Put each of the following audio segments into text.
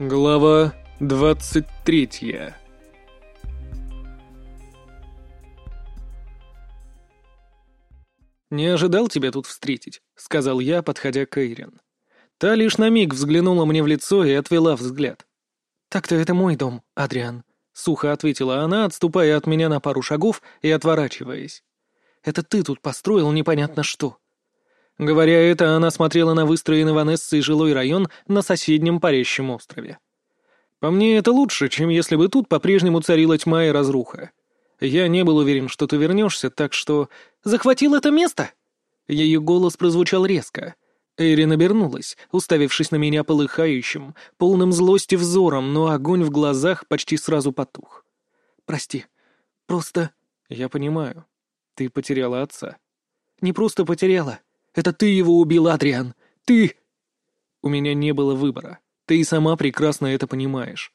Глава двадцать третья «Не ожидал тебя тут встретить», — сказал я, подходя к Эйрин. Та лишь на миг взглянула мне в лицо и отвела взгляд. «Так-то это мой дом, Адриан», — сухо ответила она, отступая от меня на пару шагов и отворачиваясь. «Это ты тут построил непонятно что». Говоря это, она смотрела на выстроенный Ванессой жилой район на соседнем парящем острове. По мне, это лучше, чем если бы тут по-прежнему царила тьма и разруха. Я не был уверен, что ты вернешься, так что... Захватил это место? Ее голос прозвучал резко. Эйрин обернулась, уставившись на меня полыхающим, полным злости взором, но огонь в глазах почти сразу потух. «Прости, просто...» «Я понимаю. Ты потеряла отца». «Не просто потеряла. Это ты его убил, Адриан! Ты!» У меня не было выбора. Ты и сама прекрасно это понимаешь.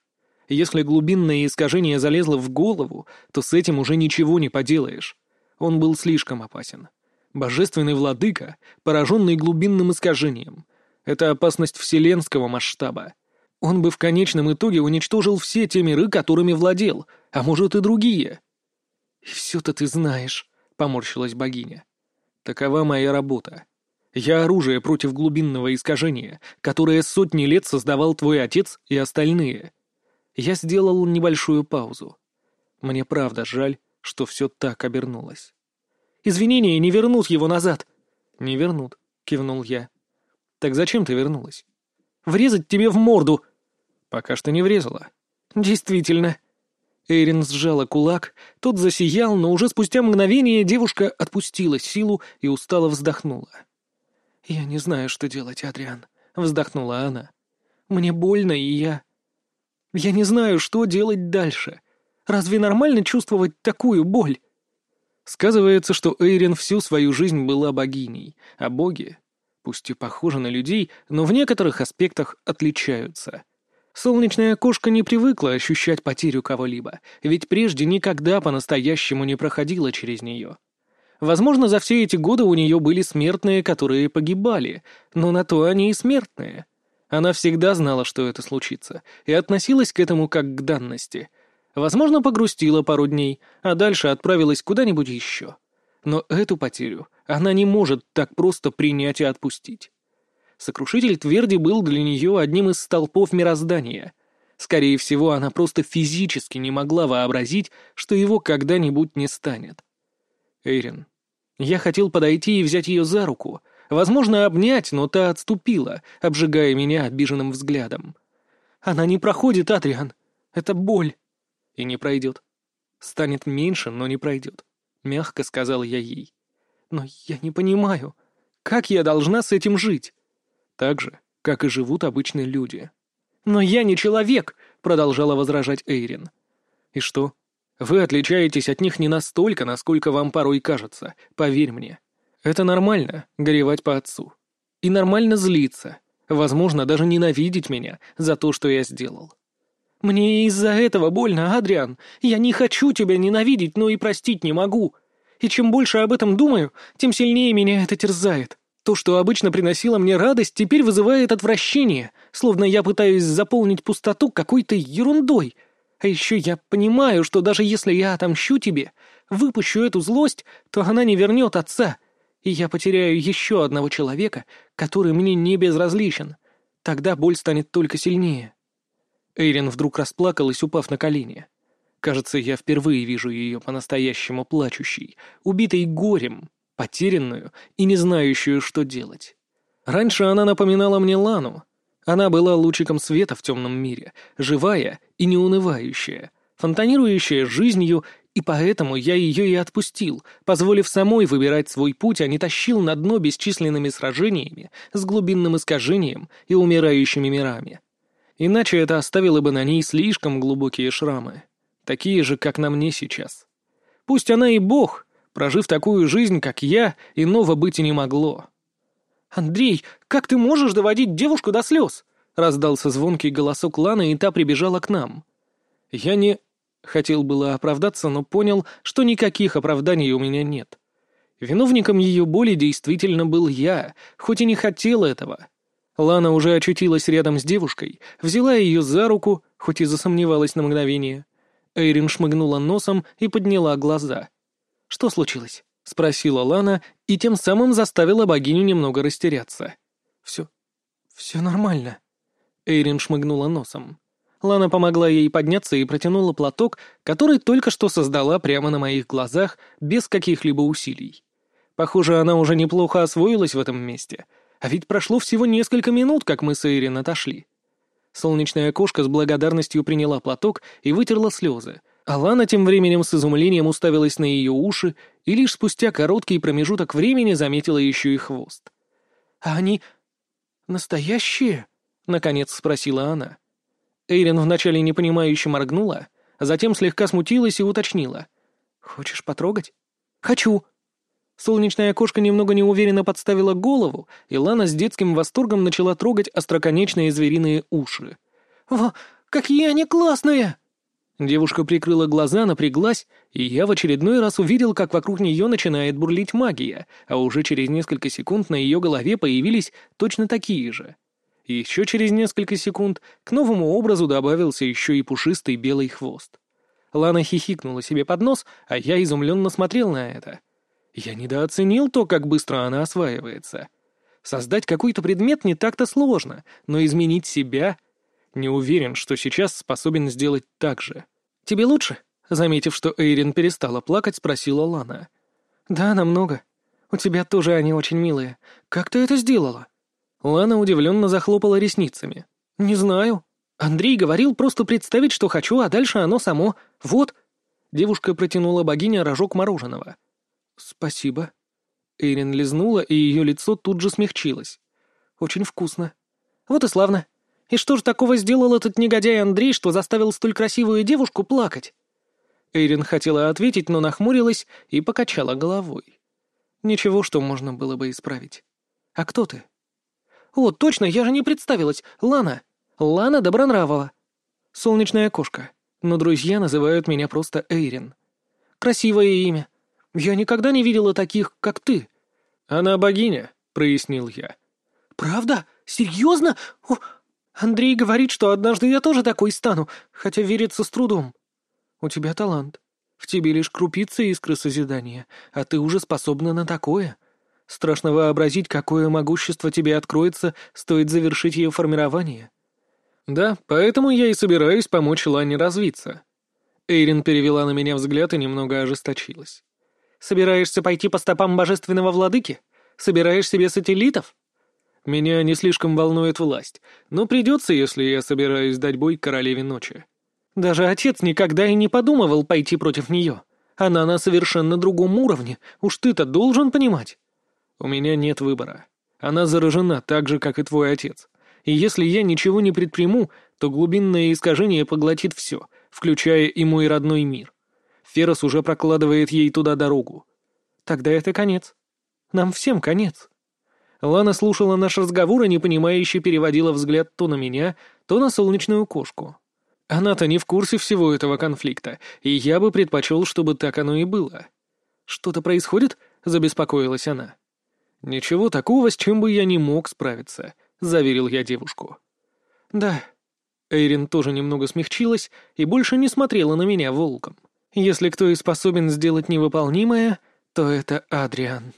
Если глубинное искажение залезло в голову, то с этим уже ничего не поделаешь. Он был слишком опасен. Божественный владыка, пораженный глубинным искажением. Это опасность вселенского масштаба. Он бы в конечном итоге уничтожил все те миры, которыми владел, а может и другие. «И все-то ты знаешь», — поморщилась богиня. «Такова моя работа. Я оружие против глубинного искажения, которое сотни лет создавал твой отец и остальные. Я сделал небольшую паузу. Мне правда жаль, что все так обернулось. Извинения не вернут его назад. Не вернут, кивнул я. Так зачем ты вернулась? Врезать тебе в морду. Пока что не врезала. Действительно. Эйрин сжала кулак, тот засиял, но уже спустя мгновение девушка отпустила силу и устало вздохнула. «Я не знаю, что делать, Адриан», — вздохнула она. «Мне больно, и я... Я не знаю, что делать дальше. Разве нормально чувствовать такую боль?» Сказывается, что Эйрин всю свою жизнь была богиней, а боги, пусть и похожи на людей, но в некоторых аспектах отличаются. Солнечная кошка не привыкла ощущать потерю кого-либо, ведь прежде никогда по-настоящему не проходила через нее. Возможно, за все эти годы у нее были смертные, которые погибали, но на то они и смертные. Она всегда знала, что это случится, и относилась к этому как к данности. Возможно, погрустила пару дней, а дальше отправилась куда-нибудь еще. Но эту потерю она не может так просто принять и отпустить. Сокрушитель Тверди был для нее одним из столпов мироздания. Скорее всего, она просто физически не могла вообразить, что его когда-нибудь не станет. Эйрин. Я хотел подойти и взять ее за руку, возможно, обнять, но та отступила, обжигая меня обиженным взглядом. Она не проходит, Адриан. Это боль. И не пройдет. Станет меньше, но не пройдет. Мягко сказал я ей. Но я не понимаю, как я должна с этим жить? Так же, как и живут обычные люди. Но я не человек, продолжала возражать Эйрин. И что? Вы отличаетесь от них не настолько, насколько вам порой кажется, поверь мне. Это нормально — горевать по отцу. И нормально злиться, возможно, даже ненавидеть меня за то, что я сделал. Мне из-за этого больно, Адриан. Я не хочу тебя ненавидеть, но и простить не могу. И чем больше об этом думаю, тем сильнее меня это терзает. То, что обычно приносило мне радость, теперь вызывает отвращение, словно я пытаюсь заполнить пустоту какой-то ерундой — а еще я понимаю, что даже если я отомщу тебе, выпущу эту злость, то она не вернет отца, и я потеряю еще одного человека, который мне не безразличен. Тогда боль станет только сильнее». Эйрин вдруг расплакалась, упав на колени. Кажется, я впервые вижу ее по-настоящему плачущей, убитой горем, потерянную и не знающую, что делать. Раньше она напоминала мне Лану, она была лучиком света в темном мире, живая и неунывающая, фонтанирующая жизнью, и поэтому я ее и отпустил, позволив самой выбирать свой путь, а не тащил на дно бесчисленными сражениями с глубинным искажением и умирающими мирами. Иначе это оставило бы на ней слишком глубокие шрамы, такие же, как на мне сейчас. Пусть она и бог, прожив такую жизнь, как я, иного быть и не могло. «Андрей, как ты можешь доводить девушку до слез?» Раздался звонкий голосок Ланы, и та прибежала к нам. Я не... Хотел было оправдаться, но понял, что никаких оправданий у меня нет. Виновником ее боли действительно был я, хоть и не хотел этого. Лана уже очутилась рядом с девушкой, взяла ее за руку, хоть и засомневалась на мгновение. Эйрин шмыгнула носом и подняла глаза. «Что случилось?» — спросила Лана и тем самым заставила богиню немного растеряться. «Все... все нормально». Эйрин шмыгнула носом. Лана помогла ей подняться и протянула платок, который только что создала прямо на моих глазах, без каких-либо усилий. Похоже, она уже неплохо освоилась в этом месте. А ведь прошло всего несколько минут, как мы с Эйрин отошли. Солнечная кошка с благодарностью приняла платок и вытерла слезы, а Лана тем временем с изумлением уставилась на ее уши и лишь спустя короткий промежуток времени заметила еще и хвост. «А они настоящие?» — наконец спросила она. Эйрин вначале непонимающе моргнула, а затем слегка смутилась и уточнила. «Хочешь потрогать?» «Хочу!» Солнечная кошка немного неуверенно подставила голову, и Лана с детским восторгом начала трогать остроконечные звериные уши. «О, какие они классные!» Девушка прикрыла глаза, напряглась, и я в очередной раз увидел, как вокруг нее начинает бурлить магия, а уже через несколько секунд на ее голове появились точно такие же. Еще через несколько секунд к новому образу добавился еще и пушистый белый хвост. Лана хихикнула себе под нос, а я изумленно смотрел на это. Я недооценил то, как быстро она осваивается. Создать какой-то предмет не так-то сложно, но изменить себя... Не уверен, что сейчас способен сделать так же. «Тебе лучше?» Заметив, что Эйрин перестала плакать, спросила Лана. «Да, намного. У тебя тоже они очень милые. Как ты это сделала?» Лана удивленно захлопала ресницами. «Не знаю. Андрей говорил просто представить, что хочу, а дальше оно само. Вот». Девушка протянула богине рожок мороженого. «Спасибо». Эйрин лизнула, и ее лицо тут же смягчилось. «Очень вкусно». «Вот и славно. И что же такого сделал этот негодяй Андрей, что заставил столь красивую девушку плакать?» Эйрин хотела ответить, но нахмурилась и покачала головой. «Ничего, что можно было бы исправить. А кто ты?» «О, точно, я же не представилась. Лана. Лана Добронравова. Солнечная кошка. Но друзья называют меня просто Эйрин. Красивое имя. Я никогда не видела таких, как ты». «Она богиня», — прояснил я. «Правда? Серьезно? О, Андрей говорит, что однажды я тоже такой стану, хотя верится с трудом. У тебя талант. В тебе лишь крупица искры созидания, а ты уже способна на такое. Страшно вообразить, какое могущество тебе откроется, стоит завершить ее формирование. Да, поэтому я и собираюсь помочь Лане развиться. Эйрин перевела на меня взгляд и немного ожесточилась. Собираешься пойти по стопам божественного владыки? Собираешь себе сателлитов? Меня не слишком волнует власть, но придется, если я собираюсь дать бой королеве ночи. Даже отец никогда и не подумывал пойти против нее. Она на совершенно другом уровне, уж ты-то должен понимать. У меня нет выбора. Она заражена так же, как и твой отец. И если я ничего не предприму, то глубинное искажение поглотит все, включая и мой родной мир. Ферос уже прокладывает ей туда дорогу. Тогда это конец. Нам всем конец. Лана слушала наш разговор и непонимающе переводила взгляд то на меня, то на солнечную кошку. Она-то не в курсе всего этого конфликта, и я бы предпочел, чтобы так оно и было. «Что-то происходит?» — забеспокоилась она. «Ничего такого, с чем бы я не мог справиться», — заверил я девушку. «Да». Эйрин тоже немного смягчилась и больше не смотрела на меня волком. «Если кто и способен сделать невыполнимое, то это Адриан».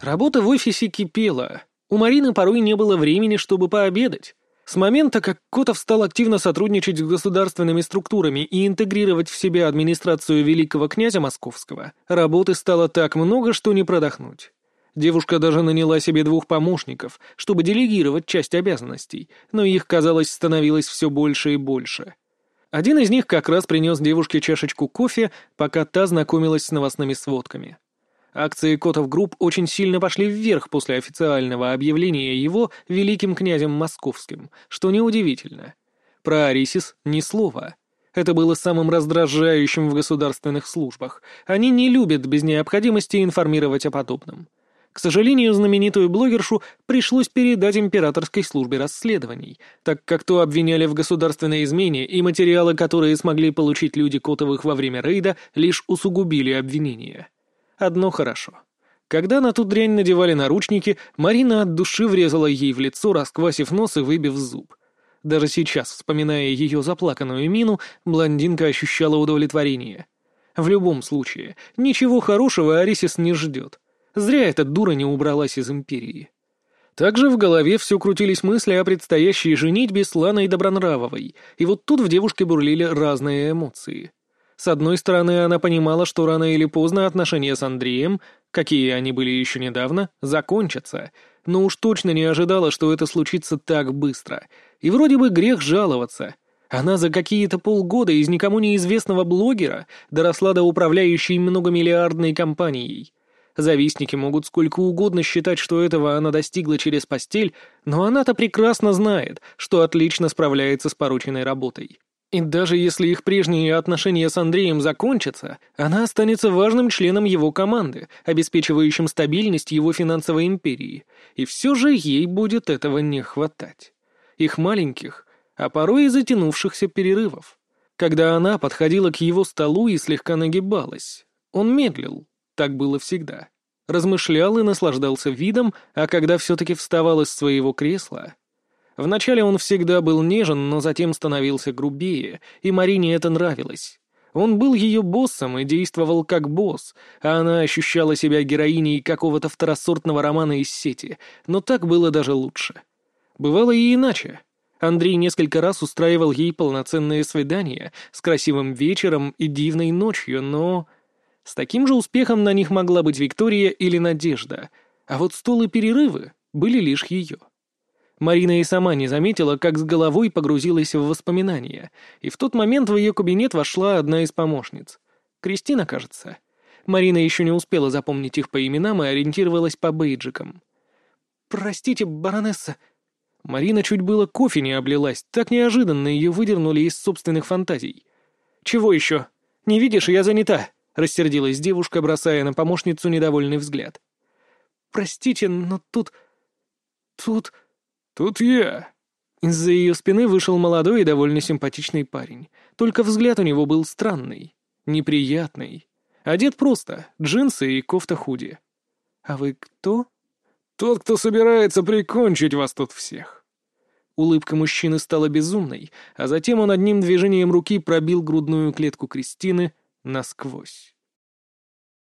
Работа в офисе кипела. У Марины порой не было времени, чтобы пообедать. С момента, как Котов стал активно сотрудничать с государственными структурами и интегрировать в себя администрацию великого князя Московского, работы стало так много, что не продохнуть. Девушка даже наняла себе двух помощников, чтобы делегировать часть обязанностей, но их, казалось, становилось все больше и больше. Один из них как раз принес девушке чашечку кофе, пока та знакомилась с новостными сводками. Акции Котов Групп очень сильно пошли вверх после официального объявления его великим князем московским, что неудивительно. Про Арисис ни слова. Это было самым раздражающим в государственных службах. Они не любят без необходимости информировать о подобном. К сожалению, знаменитую блогершу пришлось передать императорской службе расследований, так как то обвиняли в государственной измене, и материалы, которые смогли получить люди Котовых во время рейда, лишь усугубили обвинения. Одно хорошо. Когда на ту дрянь надевали наручники, Марина от души врезала ей в лицо, расквасив нос и выбив зуб. Даже сейчас, вспоминая ее заплаканную мину, блондинка ощущала удовлетворение. В любом случае, ничего хорошего Арисис не ждет. Зря эта дура не убралась из Империи. Также в голове все крутились мысли о предстоящей женитьбе с Ланой Добронравовой, и вот тут в девушке бурлили разные эмоции. С одной стороны, она понимала, что рано или поздно отношения с Андреем, какие они были еще недавно, закончатся, но уж точно не ожидала, что это случится так быстро. И вроде бы грех жаловаться. Она за какие-то полгода из никому неизвестного блогера доросла до управляющей многомиллиардной компанией. Завистники могут сколько угодно считать, что этого она достигла через постель, но она-то прекрасно знает, что отлично справляется с порученной работой. И даже если их прежние отношения с Андреем закончатся, она останется важным членом его команды, обеспечивающим стабильность его финансовой империи. И все же ей будет этого не хватать. Их маленьких, а порой и затянувшихся перерывов. Когда она подходила к его столу и слегка нагибалась, он медлил, так было всегда. Размышлял и наслаждался видом, а когда все-таки вставал из своего кресла, Вначале он всегда был нежен, но затем становился грубее, и Марине это нравилось. Он был ее боссом и действовал как босс, а она ощущала себя героиней какого-то второсортного романа из сети, но так было даже лучше. Бывало и иначе. Андрей несколько раз устраивал ей полноценные свидания с красивым вечером и дивной ночью, но... С таким же успехом на них могла быть Виктория или Надежда, а вот стол и перерывы были лишь ее. Марина и сама не заметила, как с головой погрузилась в воспоминания, и в тот момент в ее кабинет вошла одна из помощниц. Кристина, кажется. Марина еще не успела запомнить их по именам и ориентировалась по бейджикам. «Простите, баронесса». Марина чуть было кофе не облилась, так неожиданно ее выдернули из собственных фантазий. «Чего еще? Не видишь, я занята», — рассердилась девушка, бросая на помощницу недовольный взгляд. «Простите, но тут... тут...» «Тут я». Из-за ее спины вышел молодой и довольно симпатичный парень. Только взгляд у него был странный, неприятный. Одет просто, джинсы и кофта-худи. «А вы кто?» «Тот, кто собирается прикончить вас тут всех». Улыбка мужчины стала безумной, а затем он одним движением руки пробил грудную клетку Кристины насквозь.